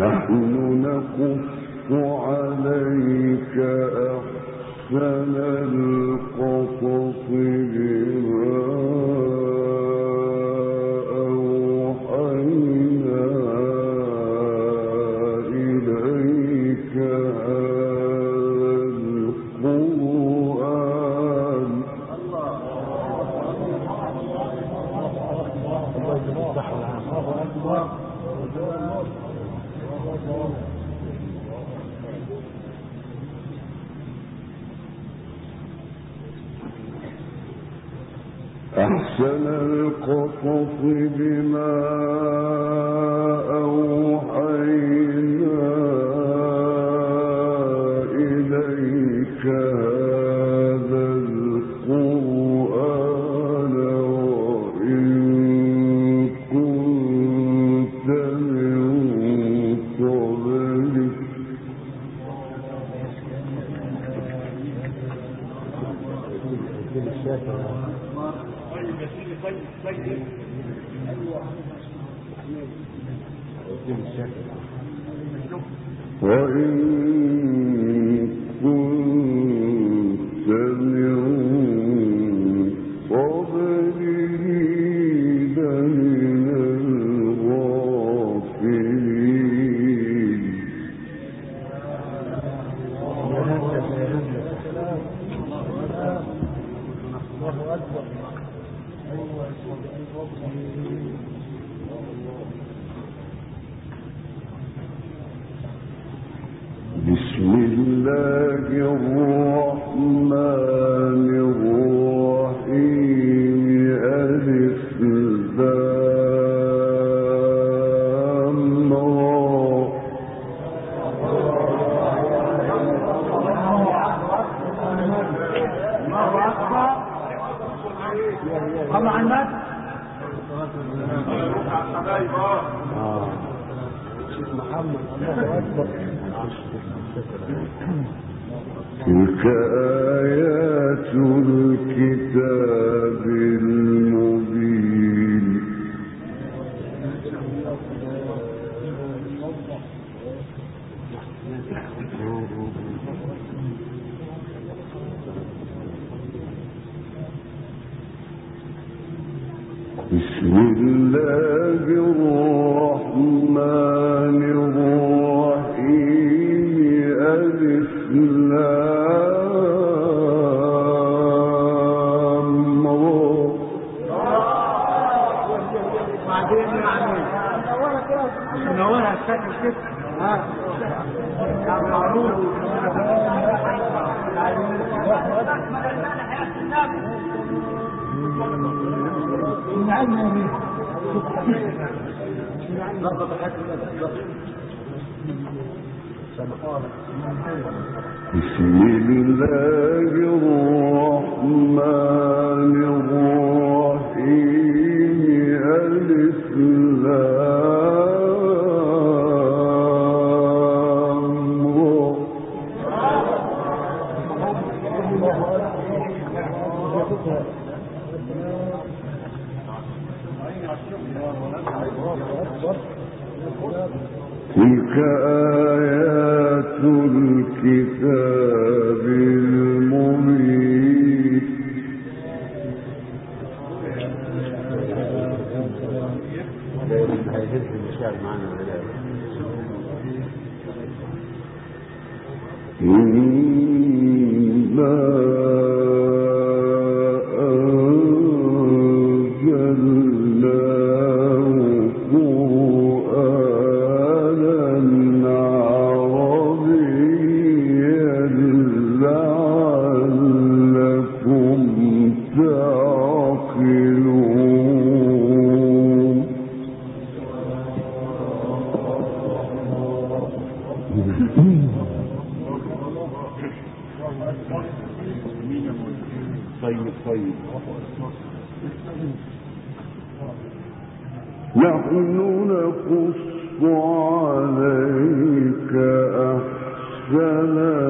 أحسن القصص بما القصص بسم الله الرحمن الرحيم الاسلام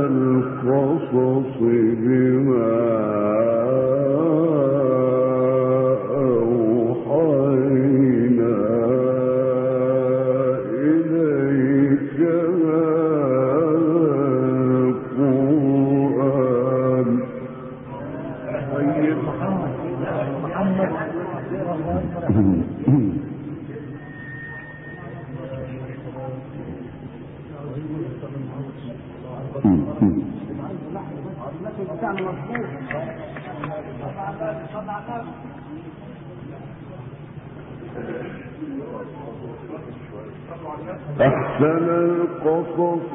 القصص بما أحسن القصص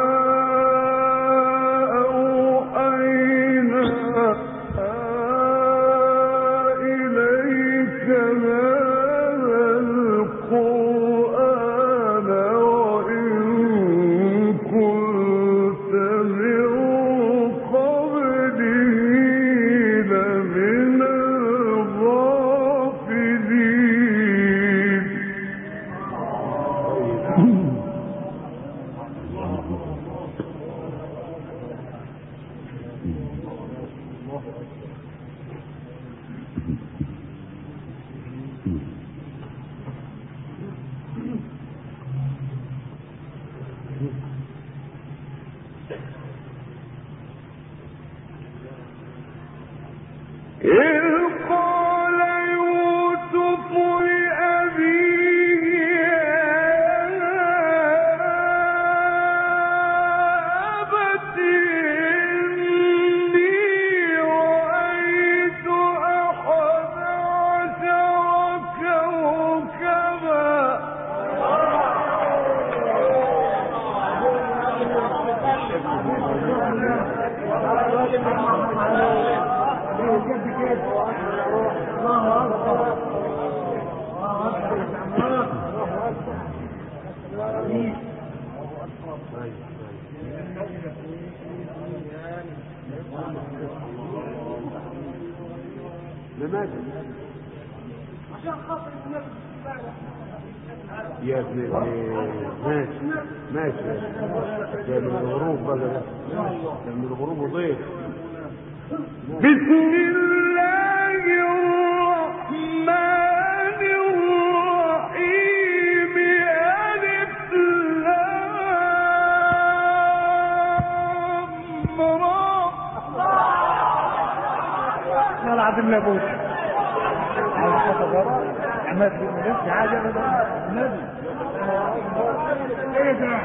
لماذا؟ يا ابن ماشي ماشي. ده من الغروب بقى ده. ده من الغروب وضيف. بسم الله الرحمن الرحيم. ألف لام را. والله العظيم لا بوس عاوز خطر عماد بن نفسي حاجه ابدا النبي ايه ده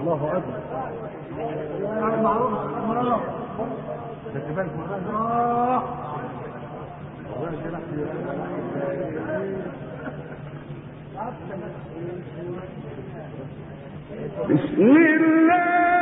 الله اكبر معروف معروف خد بسم الله.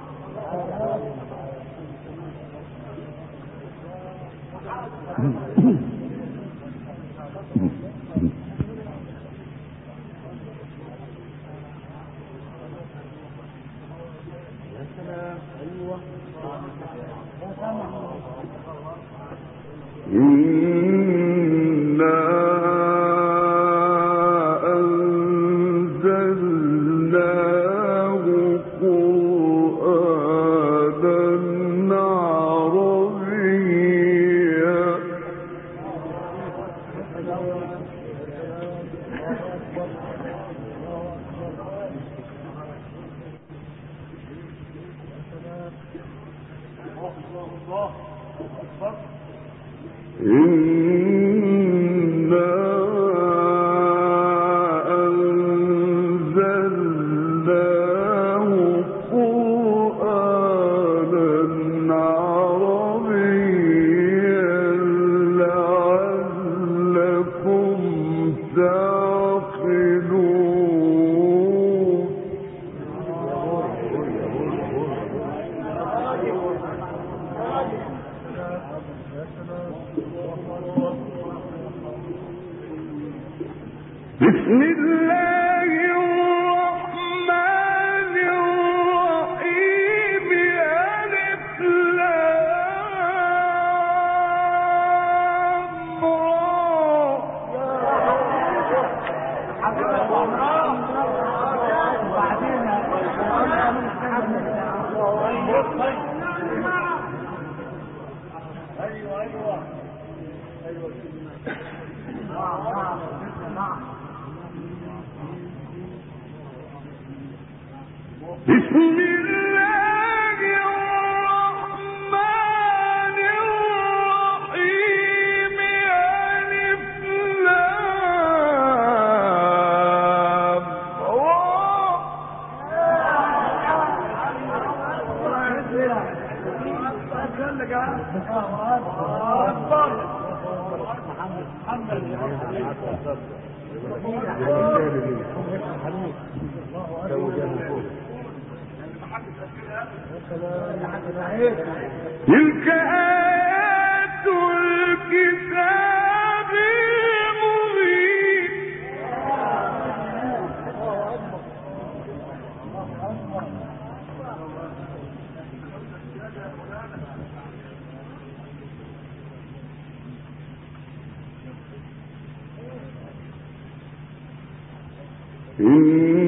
إنا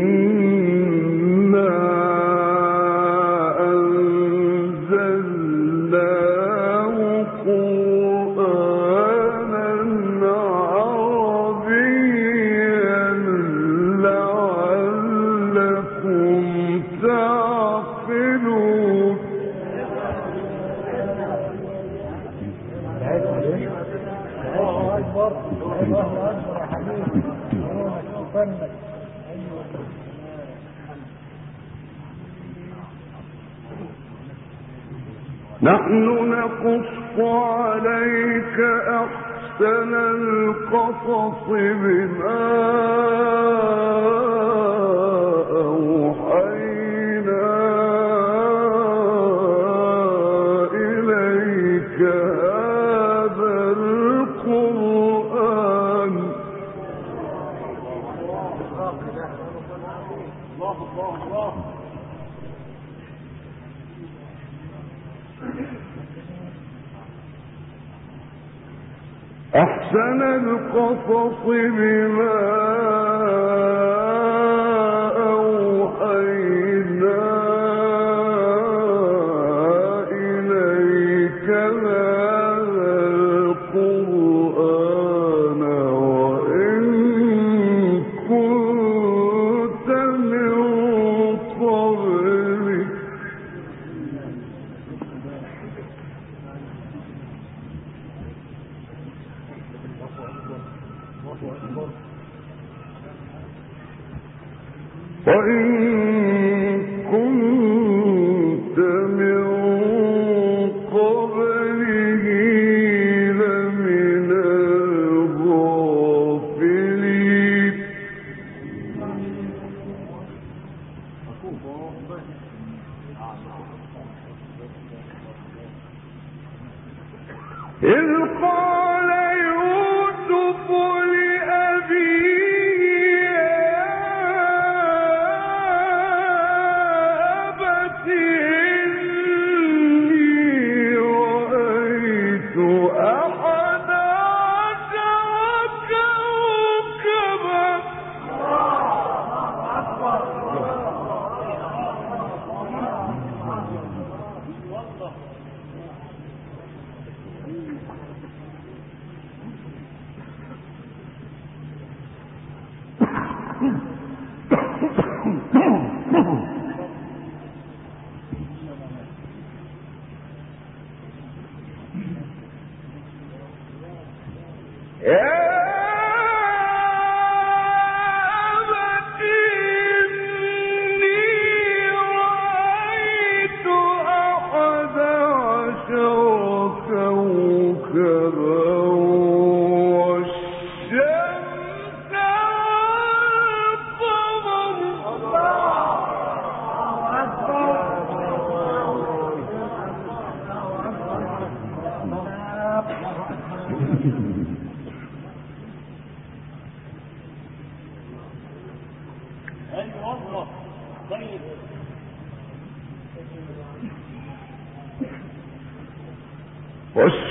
وإن كنت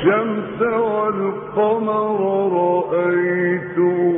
والشمس والقمر رأيتم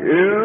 يا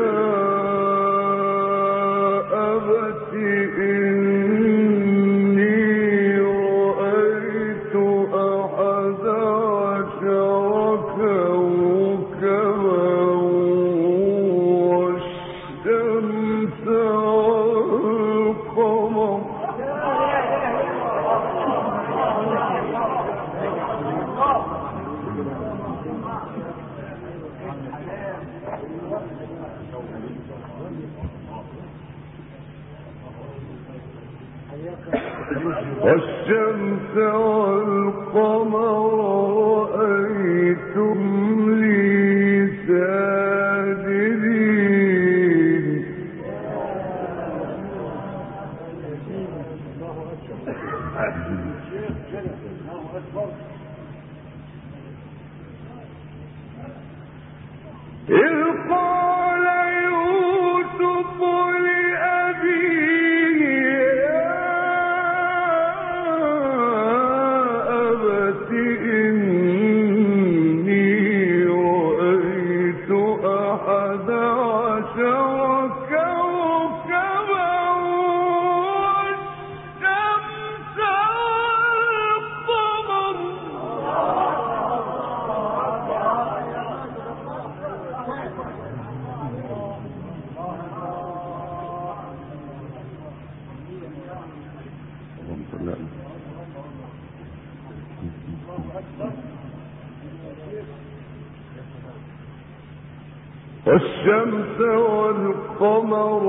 والشمس والقمر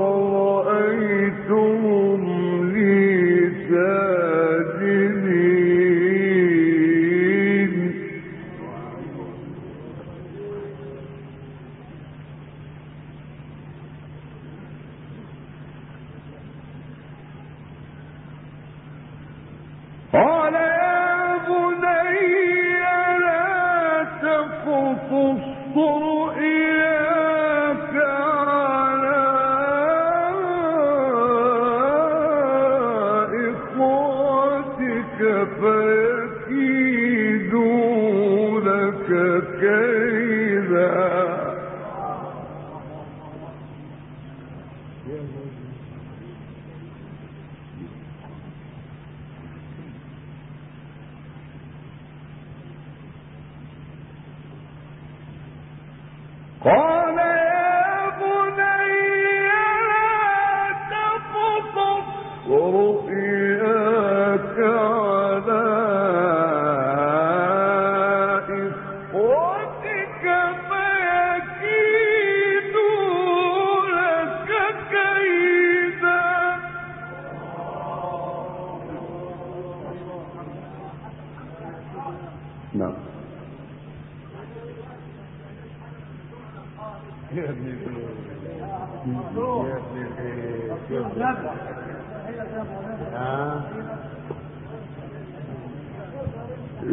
رأيتهم لي سائر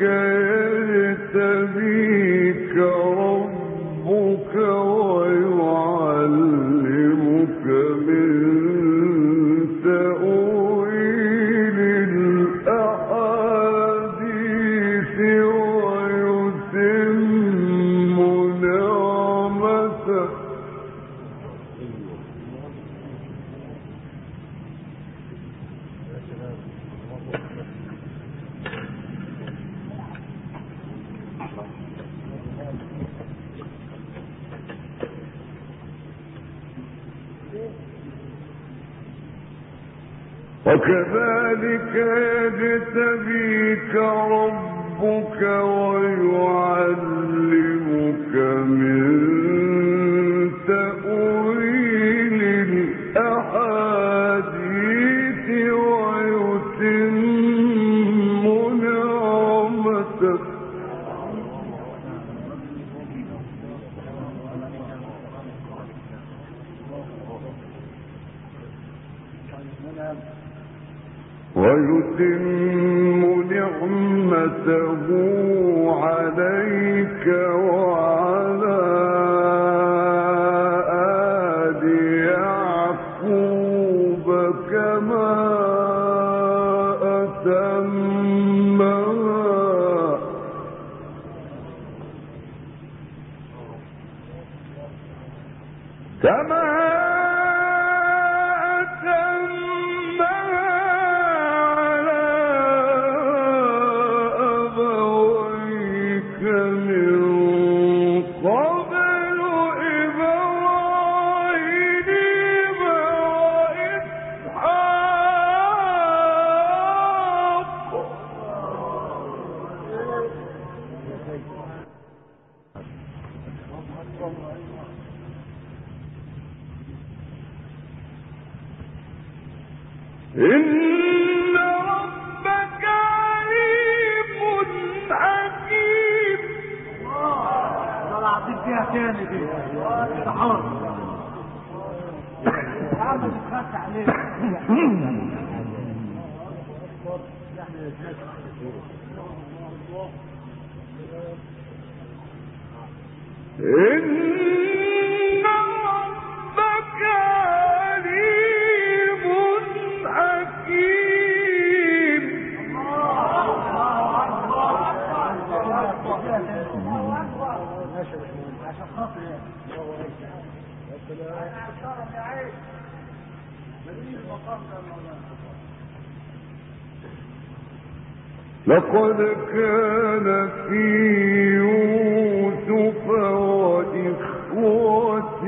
غير سبيل ويتم نعمته عليك وعليك لقد كان في يوسف وإخوته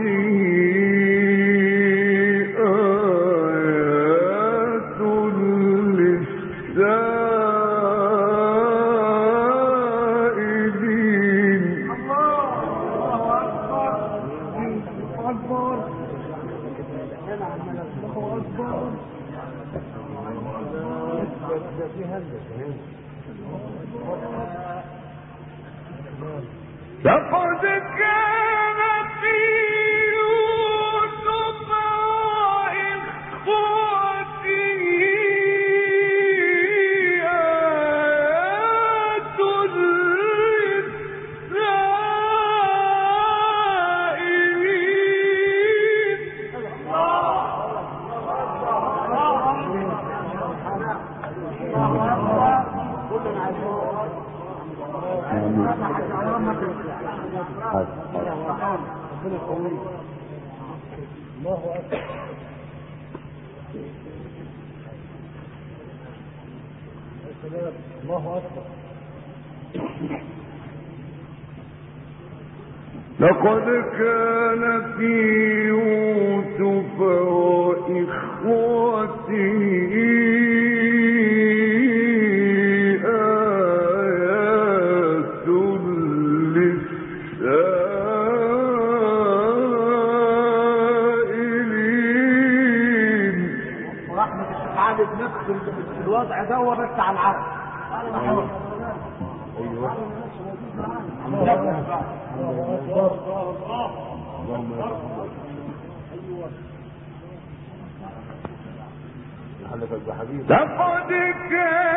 الشارع ده هو بس على العرب. ايوه لقد كان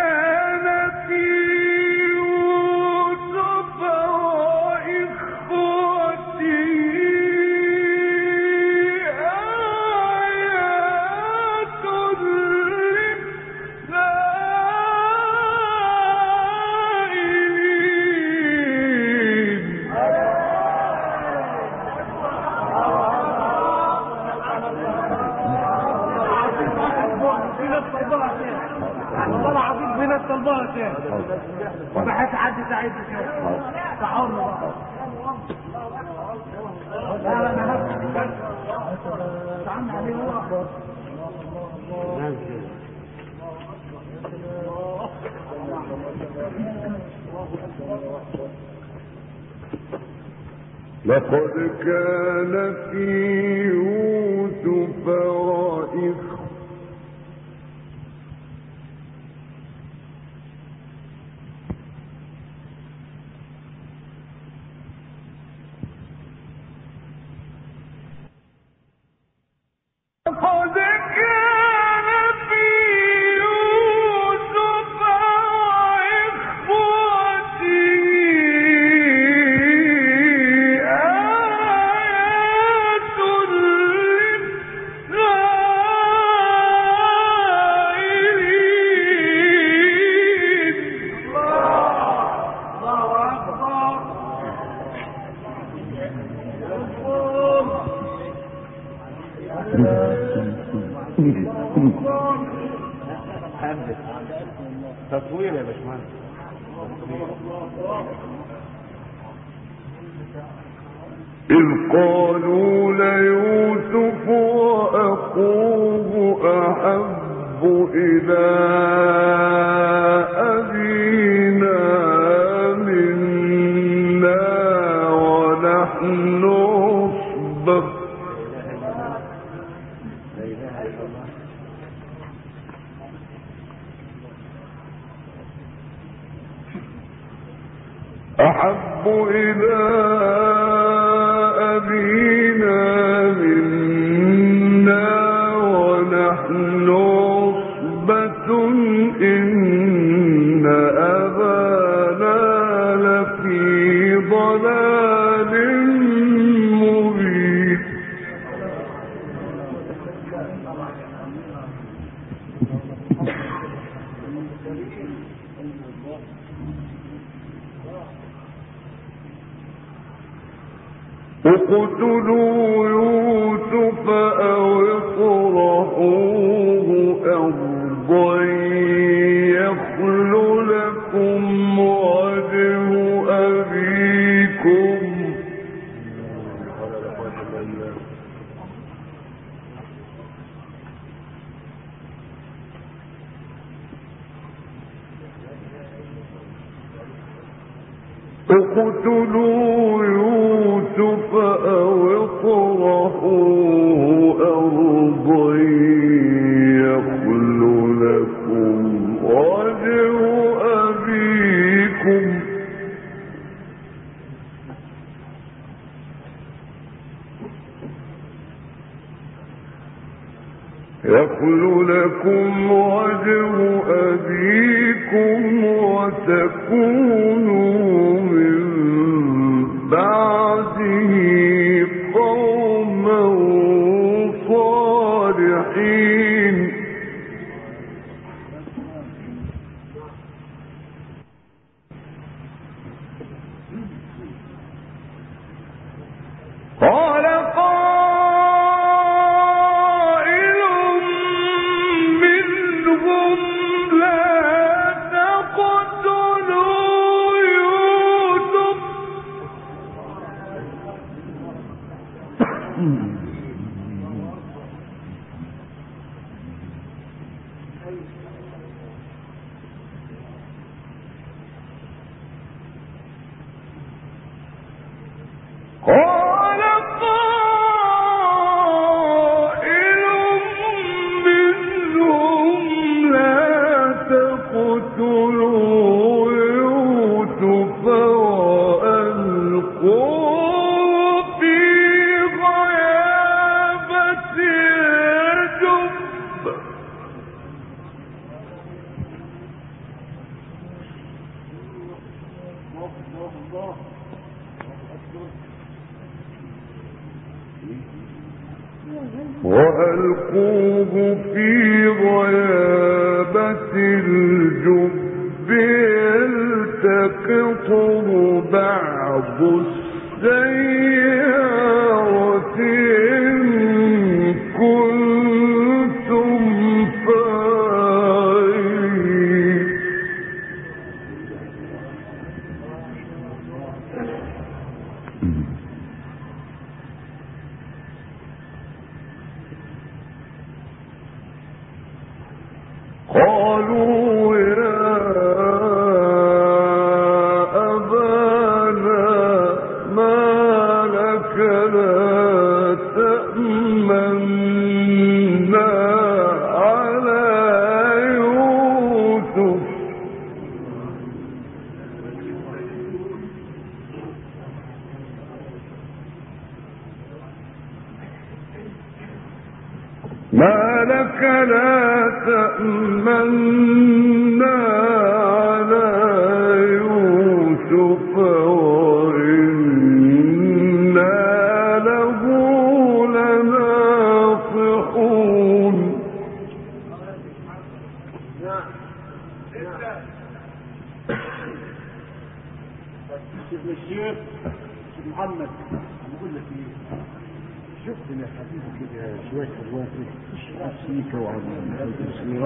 کون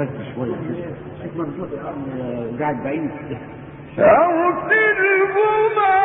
بس شوية كده قاعد بعيد أو تلهما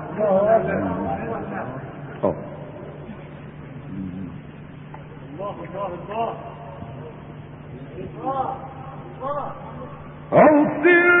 Oh. Oh, dear.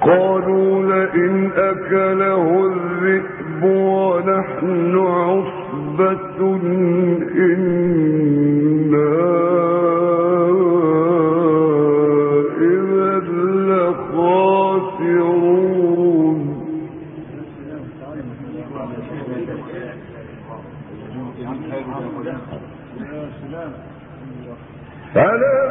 قالوا لئن أكله الذئب ونحن عصبة إنا فلا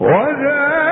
وجہ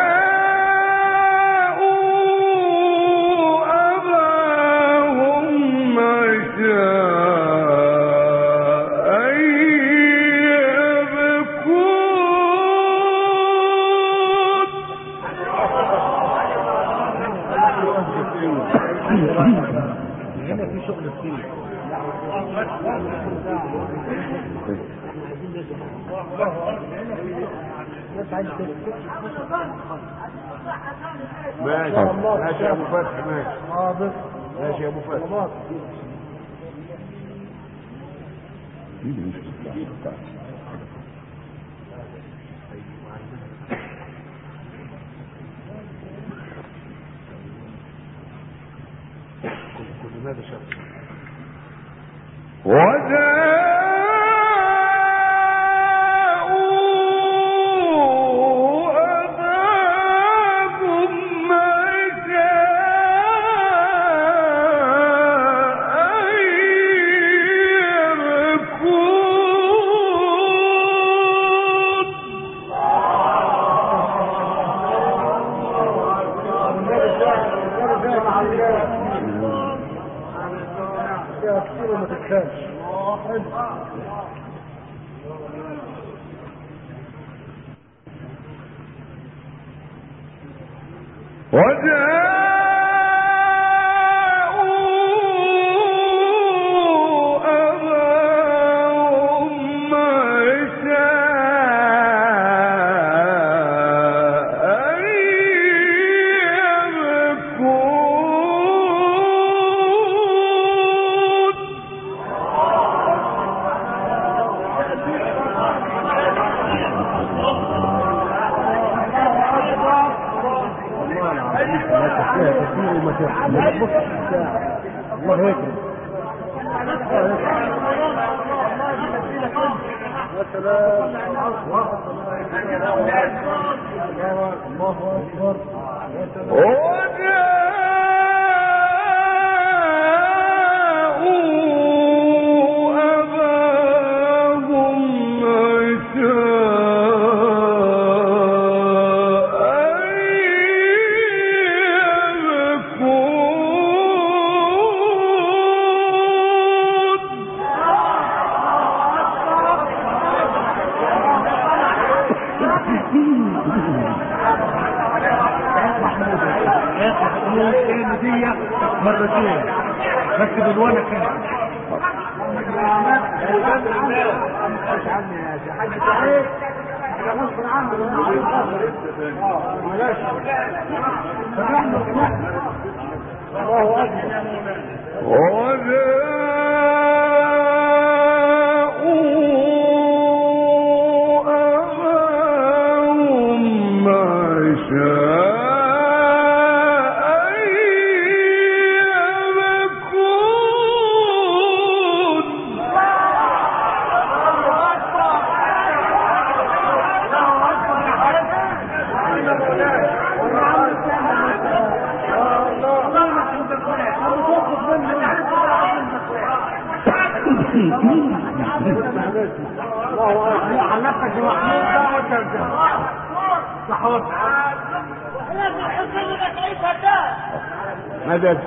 مدد.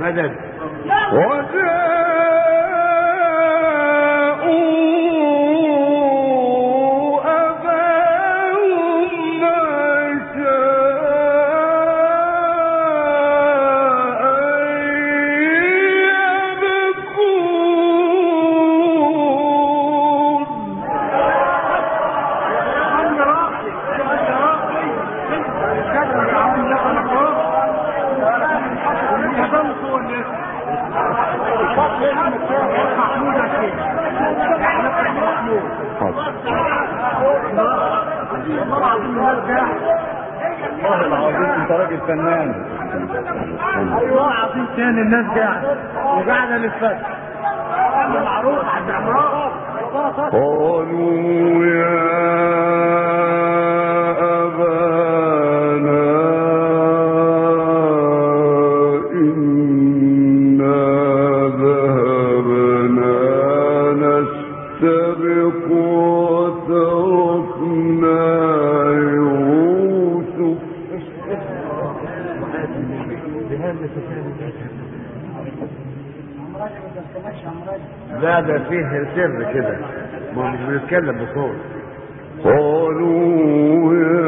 مدد. اور الاسفاد قالوا يا أبانا إنا ذهبنا نستبق وتركنا يوسف. لا ده فيه سر كده. ما بنتكلم بصوت قالوا يا